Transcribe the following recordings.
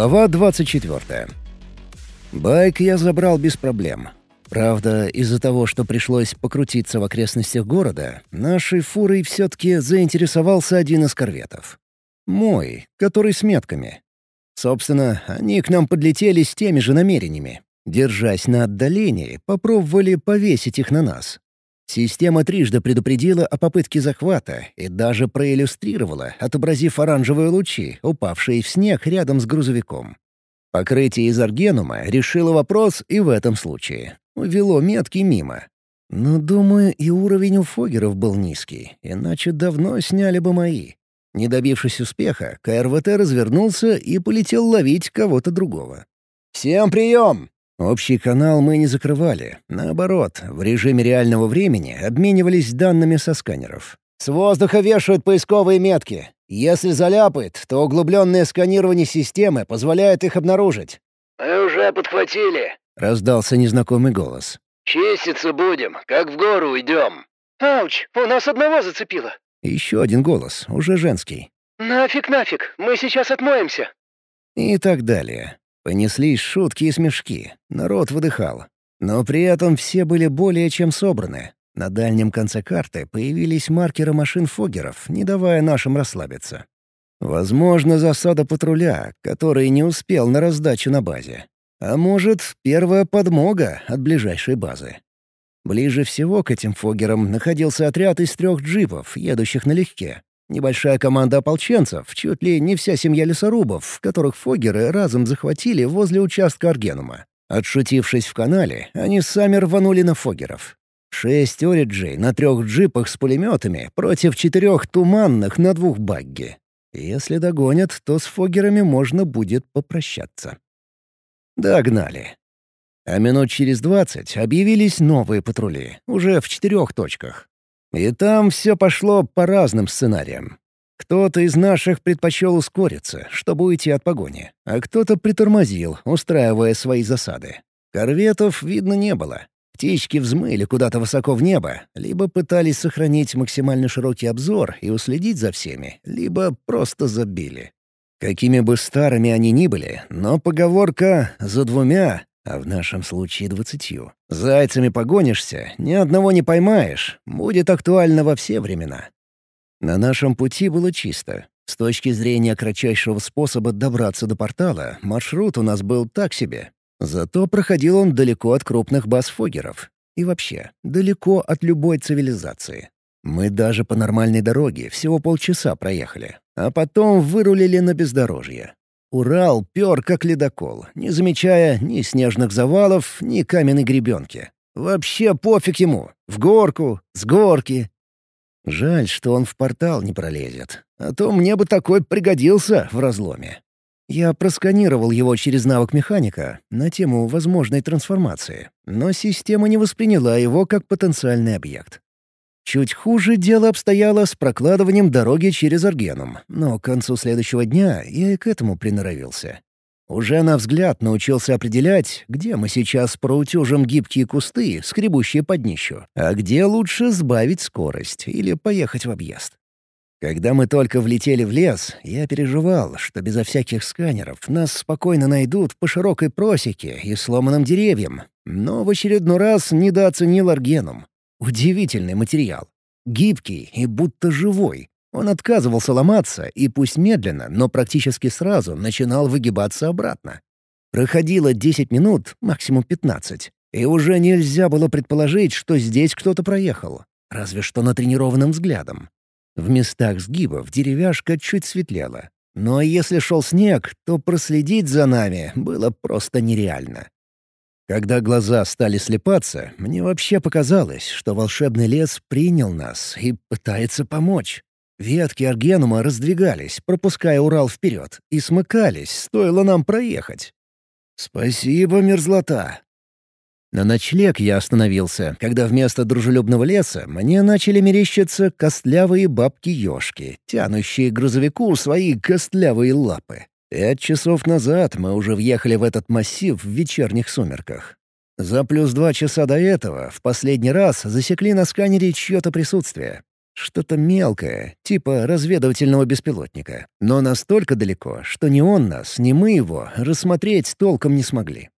Глава 24. Байк я забрал без проблем. Правда, из-за того, что пришлось покрутиться в окрестностях города, нашей фурой все-таки заинтересовался один из корветов. Мой, который с метками. Собственно, они к нам подлетели с теми же намерениями. Держась на отдалении, попробовали повесить их на нас. Система трижды предупредила о попытке захвата и даже проиллюстрировала, отобразив оранжевые лучи, упавшие в снег рядом с грузовиком. Покрытие из аргенума решило вопрос и в этом случае. Увело метки мимо. Но, думаю, и уровень у фогеров был низкий, иначе давно сняли бы мои. Не добившись успеха, КРВТ развернулся и полетел ловить кого-то другого. «Всем прием!» Общий канал мы не закрывали. Наоборот, в режиме реального времени обменивались данными со сканеров. «С воздуха вешают поисковые метки. Если заляпает, то углубленное сканирование системы позволяет их обнаружить». «Мы уже подхватили», — раздался незнакомый голос. «Чиститься будем, как в гору идем». «Ауч, у нас одного зацепило». Еще один голос, уже женский. «Нафиг, нафиг, мы сейчас отмоемся». И так далее. Понеслись шутки и смешки, народ выдыхал. Но при этом все были более чем собраны. На дальнем конце карты появились маркеры машин Фоггеров, не давая нашим расслабиться. Возможно, засада патруля, который не успел на раздачу на базе. А может, первая подмога от ближайшей базы. Ближе всего к этим фоггерам находился отряд из трех джипов, едущих налегке. Небольшая команда ополченцев, чуть ли не вся семья лесорубов, которых фоггеры разом захватили возле участка Аргенума. Отшутившись в канале, они сами рванули на фоггеров. Шесть ориджей на трех джипах с пулеметами против четырех туманных на двух багги. Если догонят, то с фоггерами можно будет попрощаться. Догнали. А минут через двадцать объявились новые патрули, уже в четырех точках. И там все пошло по разным сценариям. Кто-то из наших предпочел ускориться, чтобы уйти от погони, а кто-то притормозил, устраивая свои засады. Корветов видно не было. Птички взмыли куда-то высоко в небо, либо пытались сохранить максимально широкий обзор и уследить за всеми, либо просто забили. Какими бы старыми они ни были, но поговорка «за двумя», а в нашем случае двадцатью, «зайцами погонишься, ни одного не поймаешь» будет актуально во все времена. На нашем пути было чисто. С точки зрения кратчайшего способа добраться до портала, маршрут у нас был так себе. Зато проходил он далеко от крупных баз фогеров. И вообще, далеко от любой цивилизации. Мы даже по нормальной дороге всего полчаса проехали, а потом вырулили на бездорожье. Урал пер как ледокол, не замечая ни снежных завалов, ни каменной гребенки. Вообще пофиг ему. В горку, с горки. Жаль, что он в портал не пролезет. А то мне бы такой пригодился в разломе. Я просканировал его через навык механика на тему возможной трансформации, но система не восприняла его как потенциальный объект. Чуть хуже дело обстояло с прокладыванием дороги через Аргенум, но к концу следующего дня я и к этому приноровился. Уже на взгляд научился определять, где мы сейчас проутюжим гибкие кусты, скребущие под днищу, а где лучше сбавить скорость или поехать в объезд. Когда мы только влетели в лес, я переживал, что безо всяких сканеров нас спокойно найдут по широкой просеке и сломанным деревьям, но в очередной раз недооценил аргенум. Удивительный материал. Гибкий и будто живой. Он отказывался ломаться и пусть медленно, но практически сразу начинал выгибаться обратно. Проходило 10 минут, максимум 15, и уже нельзя было предположить, что здесь кто-то проехал. Разве что натренированным взглядом. В местах сгибов деревяшка чуть светлела. Но если шел снег, то проследить за нами было просто нереально. Когда глаза стали слепаться, мне вообще показалось, что волшебный лес принял нас и пытается помочь. Ветки аргенума раздвигались, пропуская Урал вперед, и смыкались, стоило нам проехать. «Спасибо, мерзлота!» На ночлег я остановился, когда вместо дружелюбного леса мне начали мерещиться костлявые бабки-ёшки, тянущие к грузовику свои костлявые лапы. Пять часов назад мы уже въехали в этот массив в вечерних сумерках. За плюс два часа до этого в последний раз засекли на сканере чье-то присутствие. Что-то мелкое, типа разведывательного беспилотника. Но настолько далеко, что ни он нас, ни мы его рассмотреть толком не смогли.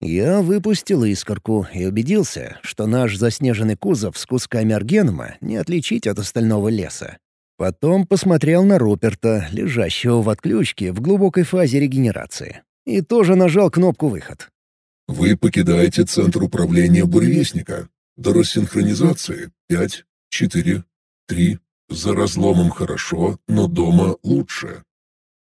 Я выпустил искорку и убедился, что наш заснеженный кузов с кусками аргенума не отличить от остального леса. Потом посмотрел на Руперта, лежащего в отключке в глубокой фазе регенерации. И тоже нажал кнопку «Выход». Вы покидаете центр управления буревестника. До рассинхронизации пять, четыре, три. За разломом хорошо, но дома лучше.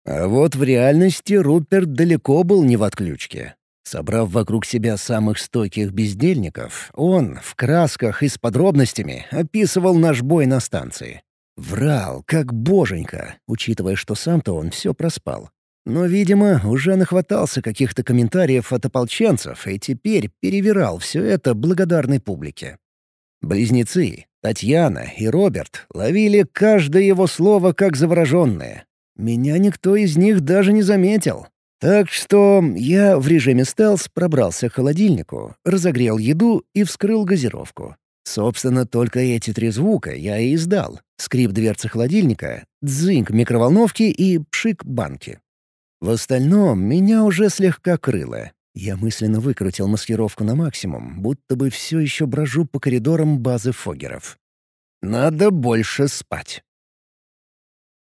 А вот в реальности Руперт далеко был не в отключке. Собрав вокруг себя самых стойких бездельников, он в красках и с подробностями описывал наш бой на станции. Врал, как боженька, учитывая, что сам-то он все проспал. Но, видимо, уже нахватался каких-то комментариев от ополченцев и теперь перевирал все это благодарной публике. Близнецы, Татьяна и Роберт, ловили каждое его слово как завороженное. Меня никто из них даже не заметил. Так что я в режиме стелс пробрался к холодильнику, разогрел еду и вскрыл газировку. Собственно, только эти три звука я и издал. Скрип дверцы холодильника, дзыньк микроволновки и пшик банки. В остальном меня уже слегка крыло. Я мысленно выкрутил маскировку на максимум, будто бы все еще брожу по коридорам базы Фогеров. Надо больше спать.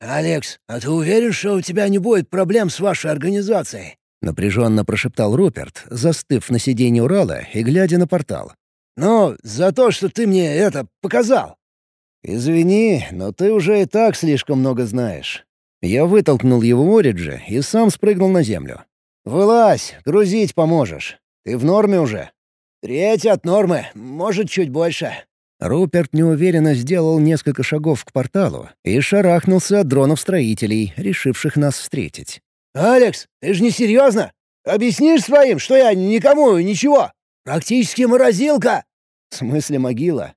«Алекс, а ты уверен, что у тебя не будет проблем с вашей организацией?» — напряженно прошептал Руперт, застыв на сиденье Урала и глядя на портал. «Ну, за то, что ты мне это показал». «Извини, но ты уже и так слишком много знаешь. Я вытолкнул его Ориджи и сам спрыгнул на землю. «Вылазь, грузить поможешь. Ты в норме уже?» «Треть от нормы, может, чуть больше». Руперт неуверенно сделал несколько шагов к порталу и шарахнулся от дронов-строителей, решивших нас встретить. «Алекс, ты же не серьезно? Объяснишь своим, что я никому ничего? Практически морозилка!» «В смысле могила?»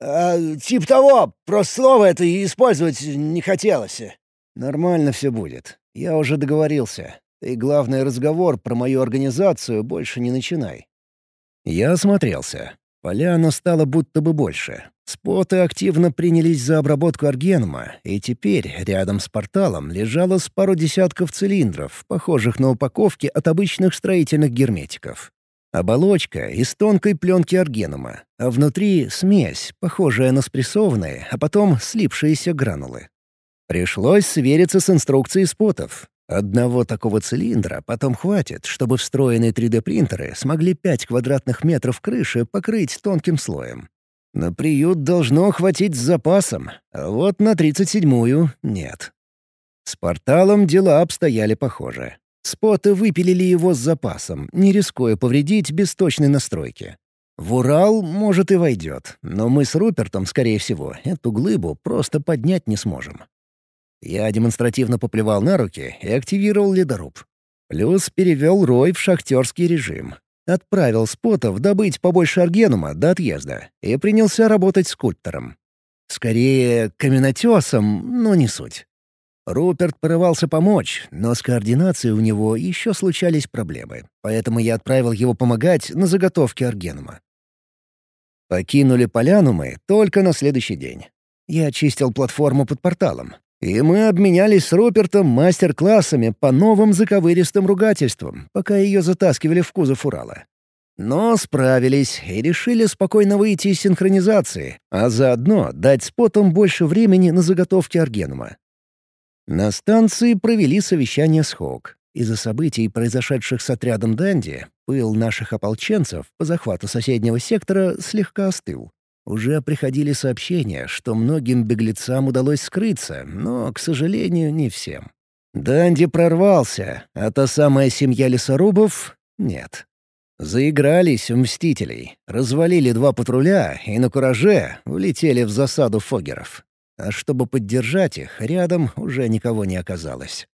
а, «Тип того, просто слово это использовать не хотелось». «Нормально все будет. Я уже договорился. Ты, главный разговор про мою организацию больше не начинай». Я осмотрелся. Поляна стала будто бы больше. Споты активно принялись за обработку аргенума, и теперь рядом с порталом лежало с пару десятков цилиндров, похожих на упаковки от обычных строительных герметиков. Оболочка из тонкой пленки аргенума, а внутри смесь, похожая на спрессованные, а потом слипшиеся гранулы. Пришлось свериться с инструкцией спотов. Одного такого цилиндра потом хватит, чтобы встроенные 3D-принтеры смогли 5 квадратных метров крыши покрыть тонким слоем. На приют должно хватить с запасом, а вот на 37-ю — нет. С порталом дела обстояли похоже. Споты выпилили его с запасом, не рискуя повредить без точной настройки. В Урал, может, и войдет, но мы с Рупертом, скорее всего, эту глыбу просто поднять не сможем. Я демонстративно поплевал на руки и активировал ледоруб. Плюс перевел Рой в шахтерский режим. Отправил спотов добыть побольше аргенума до отъезда и принялся работать скульптором. Скорее, каменотесом, но не суть. Руперт порывался помочь, но с координацией у него еще случались проблемы, поэтому я отправил его помогать на заготовке аргенума. Покинули поляну мы только на следующий день. Я очистил платформу под порталом, и мы обменялись с Рупертом мастер-классами по новым заковыристым ругательствам, пока ее затаскивали в кузов Урала. Но справились и решили спокойно выйти из синхронизации, а заодно дать спотам больше времени на заготовки аргенума. На станции провели совещание с Хоук. Из-за событий, произошедших с отрядом Данди, пыл наших ополченцев по захвату соседнего сектора слегка остыл. Уже приходили сообщения, что многим беглецам удалось скрыться, но, к сожалению, не всем. Данди прорвался, а та самая семья лесорубов — нет. Заигрались в «Мстителей», развалили два патруля и на кураже улетели в засаду фогеров. А чтобы поддержать их, рядом уже никого не оказалось.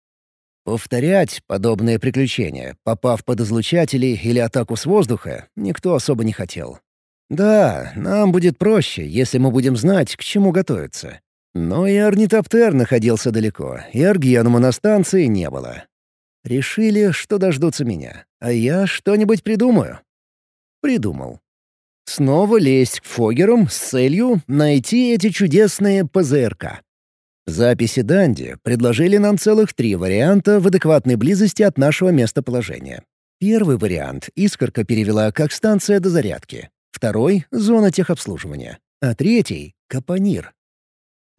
Повторять подобные приключения, попав под излучатели или атаку с воздуха, никто особо не хотел. Да, нам будет проще, если мы будем знать, к чему готовиться. Но и орнитоптер находился далеко, и аргенума на станции не было. Решили, что дождутся меня, а я что-нибудь придумаю. Придумал. Снова лезть к Фогерам с целью найти эти чудесные ПЗРК. Записи Данди предложили нам целых три варианта в адекватной близости от нашего местоположения. Первый вариант Искорка перевела как станция дозарядки, второй — зона техобслуживания, а третий — Капонир.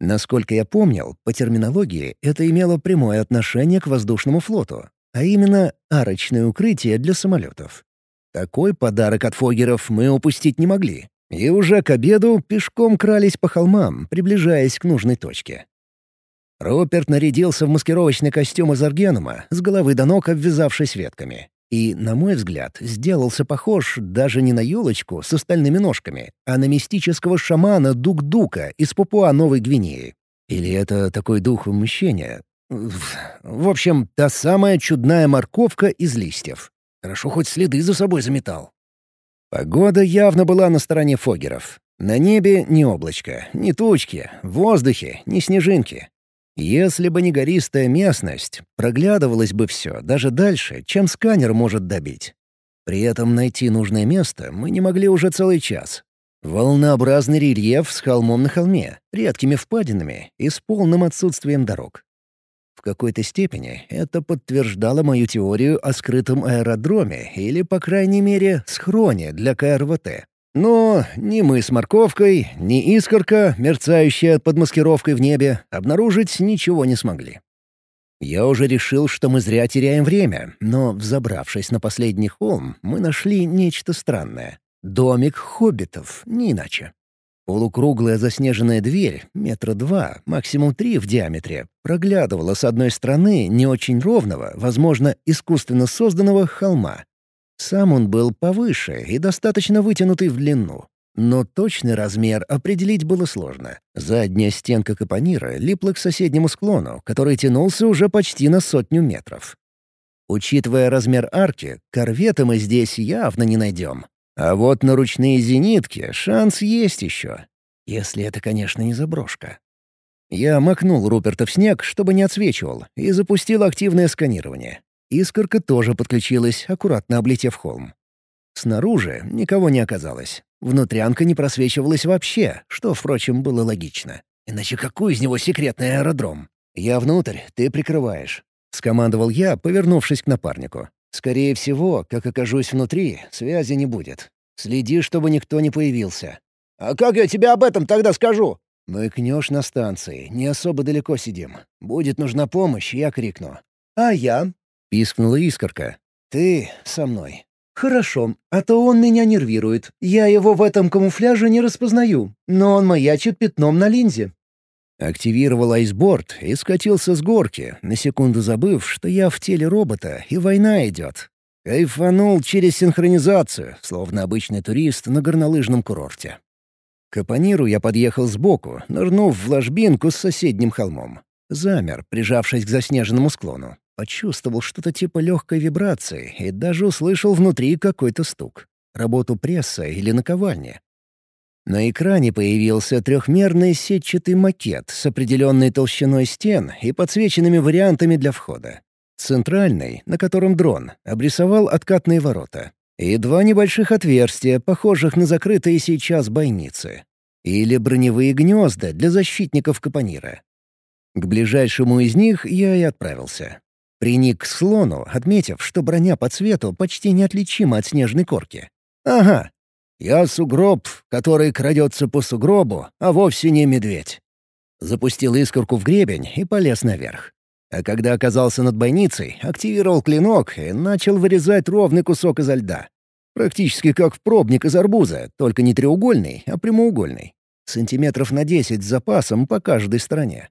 Насколько я помнил, по терминологии это имело прямое отношение к воздушному флоту, а именно арочное укрытие для самолетов. Такой подарок от Фогеров мы упустить не могли, и уже к обеду пешком крались по холмам, приближаясь к нужной точке. Руперт нарядился в маскировочный костюм из аргенума, с головы до ног обвязавшись ветками. И, на мой взгляд, сделался похож даже не на елочку с остальными ножками, а на мистического шамана Дук-Дука из Папуа-Новой Гвинеи. Или это такой дух мщения? В общем, та самая чудная морковка из листьев. Хорошо хоть следы за собой заметал. Погода явно была на стороне Фогеров. На небе ни облачко, ни тучки, в воздухе ни снежинки. Если бы не гористая местность, проглядывалось бы все даже дальше, чем сканер может добить. При этом найти нужное место мы не могли уже целый час. Волнообразный рельеф с холмом на холме, редкими впадинами и с полным отсутствием дорог. В какой-то степени это подтверждало мою теорию о скрытом аэродроме или, по крайней мере, схроне для КРВТ. Но ни мы с морковкой, ни искорка, мерцающая под маскировкой в небе, обнаружить ничего не смогли. Я уже решил, что мы зря теряем время, но, взобравшись на последний холм, мы нашли нечто странное. Домик хоббитов, не иначе. Полукруглая заснеженная дверь, метра два, максимум три в диаметре, проглядывала с одной стороны не очень ровного, возможно, искусственно созданного холма, сам он был повыше и достаточно вытянутый в длину. Но точный размер определить было сложно. Задняя стенка капонира липла к соседнему склону, который тянулся уже почти на сотню метров. Учитывая размер арки, корвета мы здесь явно не найдем. А вот на ручные зенитки шанс есть еще. Если это, конечно, не заброшка. Я макнул Руперта в снег, чтобы не отсвечивал, и запустил активное сканирование. Искорка тоже подключилась, аккуратно облетев холм. Снаружи никого не оказалось. Внутрянка не просвечивалась вообще, что, впрочем, было логично. Иначе какой из него секретный аэродром? «Я внутрь, ты прикрываешь», — скомандовал я, повернувшись к напарнику. «Скорее всего, как окажусь внутри, связи не будет. Следи, чтобы никто не появился». «А как я тебе об этом тогда скажу?» «Мыкнешь на станции, не особо далеко сидим. Будет нужна помощь, я крикну». «А я?» пискнула искорка. «Ты со мной». «Хорошо, а то он меня нервирует. Я его в этом камуфляже не распознаю, но он маячит пятном на линзе». Активировал айсборд и скатился с горки, на секунду забыв, что я в теле робота и война идет. Кайфанул через синхронизацию, словно обычный турист на горнолыжном курорте. К Апаниру я подъехал сбоку, нырнув в ложбинку с соседним холмом. Замер, прижавшись к заснеженному склону. Почувствовал что-то типа легкой вибрации и даже услышал внутри какой-то стук. Работу пресса или наковальни. На экране появился трехмерный сетчатый макет с определенной толщиной стен и подсвеченными вариантами для входа. Центральный, на котором дрон, обрисовал откатные ворота. И два небольших отверстия, похожих на закрытые сейчас бойницы. Или броневые гнезда для защитников Капонира. К ближайшему из них я и отправился. Приник к слону, отметив, что броня по цвету почти неотличима от снежной корки. «Ага, я сугроб, который крадется по сугробу, а вовсе не медведь». Запустил искорку в гребень и полез наверх. А когда оказался над бойницей, активировал клинок и начал вырезать ровный кусок изо льда. Практически как в пробник из арбуза, только не треугольный, а прямоугольный. Сантиметров на десять с запасом по каждой стороне.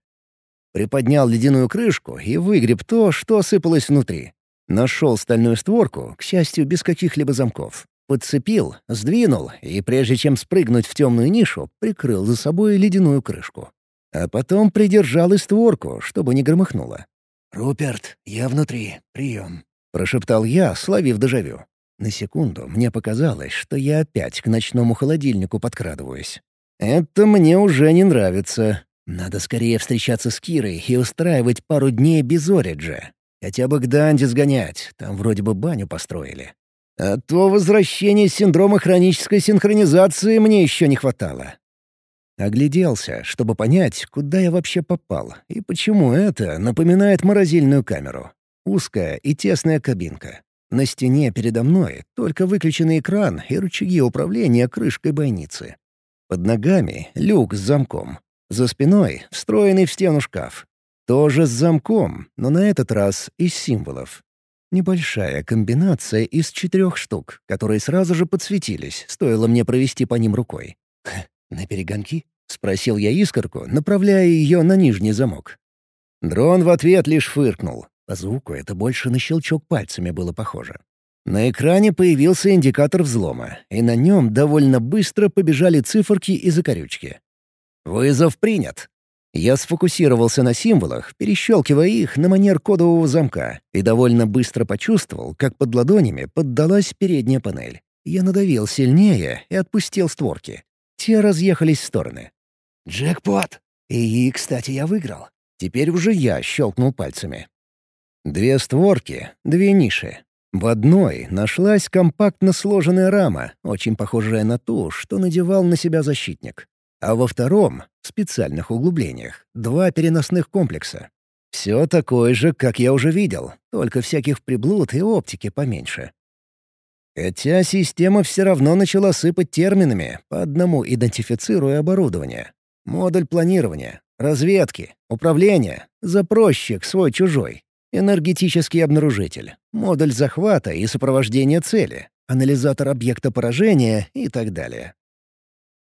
Приподнял ледяную крышку и выгреб то, что осыпалось внутри. Нашел стальную створку, к счастью, без каких-либо замков. Подцепил, сдвинул и, прежде чем спрыгнуть в темную нишу, прикрыл за собой ледяную крышку. А потом придержал и створку, чтобы не громыхнуло. «Руперт, я внутри. Прием», — прошептал я, словив дежавю. На секунду мне показалось, что я опять к ночному холодильнику подкрадываюсь. Это мне уже не нравится. Надо скорее встречаться с Кирой и устраивать пару дней без Ориджа. Хотя бы к Данди сгонять, там вроде бы баню построили. А то возвращения синдрома хронической синхронизации мне еще не хватало. Огляделся, чтобы понять, куда я вообще попал и почему это напоминает морозильную камеру. Узкая и тесная кабинка. На стене передо мной только выключенный экран и рычаги управления крышкой бойницы. Под ногами — люк с замком. За спиной — встроенный в стену шкаф. Тоже с замком, но на этот раз из символов. Небольшая комбинация из четырех штук, которые сразу же подсветились, стоило мне провести по ним рукой. «На перегонки?» — спросил я искорку, направляя ее на нижний замок. Дрон в ответ лишь фыркнул. По звуку это больше на щелчок пальцами было похоже. На экране появился индикатор взлома, и на нем довольно быстро побежали циферки и закорючки. «Вызов принят!» Я сфокусировался на символах, перещелкивая их на манер кодового замка, и довольно быстро почувствовал, как под ладонями поддалась передняя панель. Я надавил сильнее и отпустил створки. Те разъехались в стороны. «Джекпот!» И, кстати, я выиграл. Теперь уже я щелкнул пальцами. Две створки, две ниши. В одной нашлась компактно сложенная рама, очень похожая на ту, что надевал на себя защитник а во втором, в специальных углублениях, два переносных комплекса. Все такое же, как я уже видел, только всяких приблуд и оптики поменьше. Хотя система все равно начала сыпать терминами, по одному идентифицируя оборудование. Модуль планирования, разведки, управления, запросчик свой-чужой, энергетический обнаружитель, модуль захвата и сопровождения цели, анализатор объекта поражения и так далее.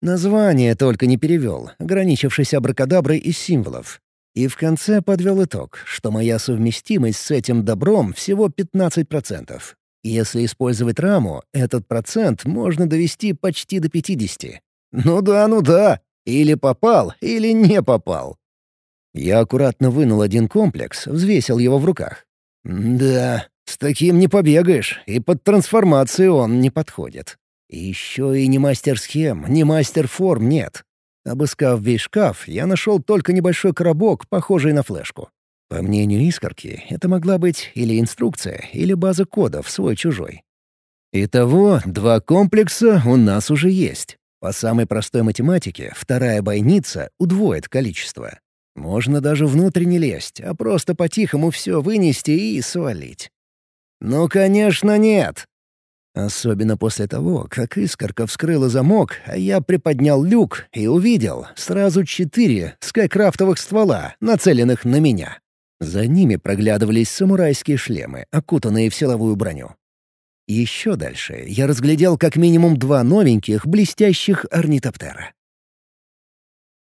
Название только не перевел, ограничившись абракадаброй из символов. И в конце подвел итог, что моя совместимость с этим добром всего 15%. Если использовать раму, этот процент можно довести почти до 50. Ну да, ну да. Или попал, или не попал. Я аккуратно вынул один комплекс, взвесил его в руках. Да, с таким не побегаешь, и под трансформацию он не подходит. Еще и ни мастер-схем, ни мастер-форм нет. Обыскав весь шкаф, я нашел только небольшой коробок, похожий на флешку. По мнению искорки, это могла быть или инструкция, или база кодов свой-чужой. Итого, два комплекса у нас уже есть. По самой простой математике, вторая бойница удвоит количество. Можно даже внутрь не лезть, а просто по-тихому все вынести и свалить. Ну, конечно, нет. Особенно после того, как искорка вскрыла замок, а я приподнял люк и увидел сразу четыре скайкрафтовых ствола, нацеленных на меня. За ними проглядывались самурайские шлемы, окутанные в силовую броню. Еще дальше я разглядел как минимум два новеньких блестящих орнитоптера.